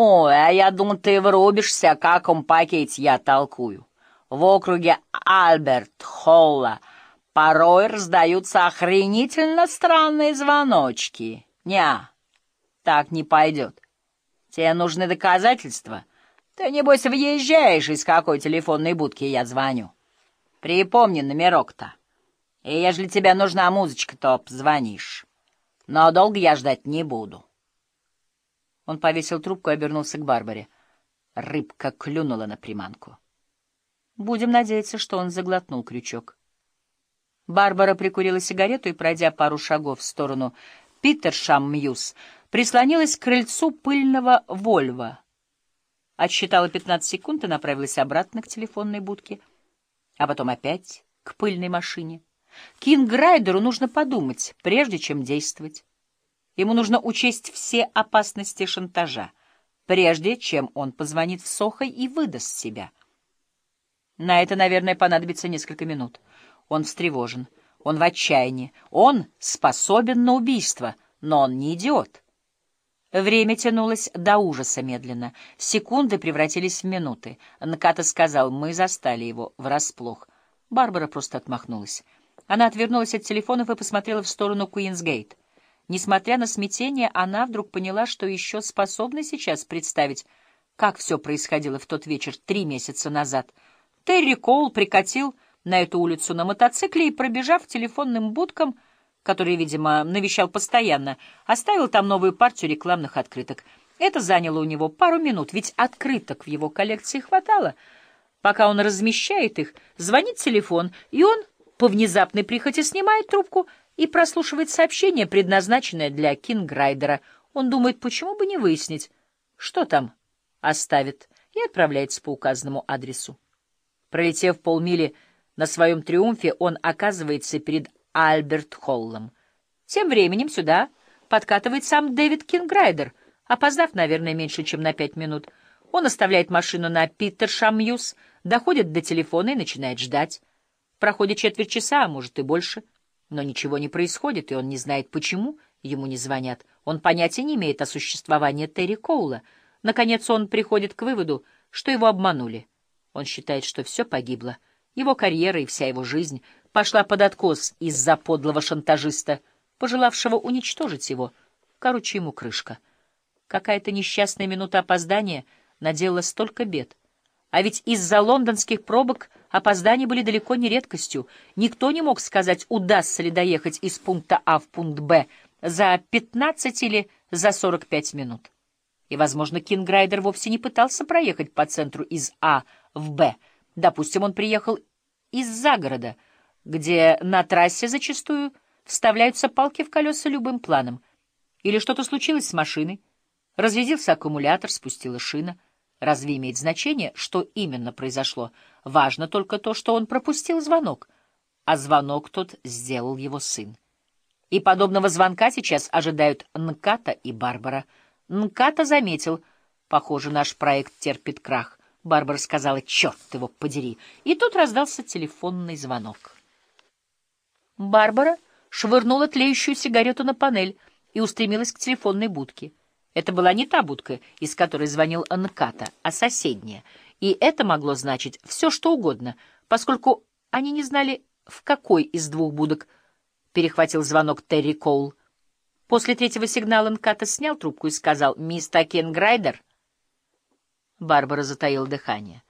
«Ой, а я думал, ты врубишься, о каком пакете я толкую. В округе Альберт-Холла порой раздаются охренительно странные звоночки. Ня, так не пойдет. Тебе нужны доказательства? Ты, небось, въезжаешь из какой телефонной будки я звоню. Припомни номерок-то. И ежели тебе нужна музычка, то позвонишь. Но долго я ждать не буду». Он повесил трубку и обернулся к Барбаре. Рыбка клюнула на приманку. Будем надеяться, что он заглотнул крючок. Барбара прикурила сигарету и, пройдя пару шагов в сторону Питершам-Мьюз, прислонилась к крыльцу пыльного Вольва. Отсчитала 15 секунд и направилась обратно к телефонной будке, а потом опять к пыльной машине. Кинграйдеру нужно подумать, прежде чем действовать. Ему нужно учесть все опасности шантажа, прежде чем он позвонит в Сохо и выдаст себя. На это, наверное, понадобится несколько минут. Он встревожен, он в отчаянии, он способен на убийство, но он не идиот. Время тянулось до ужаса медленно. Секунды превратились в минуты. Наката сказал, мы застали его врасплох. Барбара просто отмахнулась. Она отвернулась от телефонов и посмотрела в сторону Куинсгейт. Несмотря на смятение, она вдруг поняла, что еще способна сейчас представить, как все происходило в тот вечер три месяца назад. Терри Коул прикатил на эту улицу на мотоцикле и, пробежав телефонным будкам, которые, видимо, навещал постоянно, оставил там новую партию рекламных открыток. Это заняло у него пару минут, ведь открыток в его коллекции хватало. Пока он размещает их, звонит телефон, и он по внезапной прихоти снимает трубку — и прослушивает сообщение, предназначенное для Кинграйдера. Он думает, почему бы не выяснить, что там оставит, и отправляется по указанному адресу. Пролетев полмили на своем триумфе, он оказывается перед Альберт-Холлом. Тем временем сюда подкатывает сам Дэвид Кинграйдер, опоздав, наверное, меньше, чем на пять минут. Он оставляет машину на Питершамьюз, доходит до телефона и начинает ждать. Проходит четверть часа, а может и больше — но ничего не происходит, и он не знает, почему ему не звонят. Он понятия не имеет о существовании Терри Коула. Наконец он приходит к выводу, что его обманули. Он считает, что все погибло. Его карьера и вся его жизнь пошла под откос из-за подлого шантажиста, пожелавшего уничтожить его. Короче, ему крышка. Какая-то несчастная минута опоздания наделала столько бед. А ведь из-за лондонских пробок опоздания были далеко не редкостью. Никто не мог сказать, удастся ли доехать из пункта А в пункт Б за 15 или за 45 минут. И, возможно, Кинграйдер вовсе не пытался проехать по центру из А в Б. Допустим, он приехал из загорода, где на трассе зачастую вставляются палки в колеса любым планом. Или что-то случилось с машиной. Разрядился аккумулятор, спустила шина — Разве имеет значение, что именно произошло? Важно только то, что он пропустил звонок, а звонок тот сделал его сын. И подобного звонка сейчас ожидают Нката и Барбара. Нката заметил, похоже, наш проект терпит крах. Барбара сказала, черт его подери. И тут раздался телефонный звонок. Барбара швырнула тлеющую сигарету на панель и устремилась к телефонной будке. Это была не та будка, из которой звонил Анката, а соседняя. И это могло значить все, что угодно, поскольку они не знали, в какой из двух будок перехватил звонок Терри Коул. После третьего сигнала Нката снял трубку и сказал «Мисс Такен Грайдер». Барбара затаила дыхание.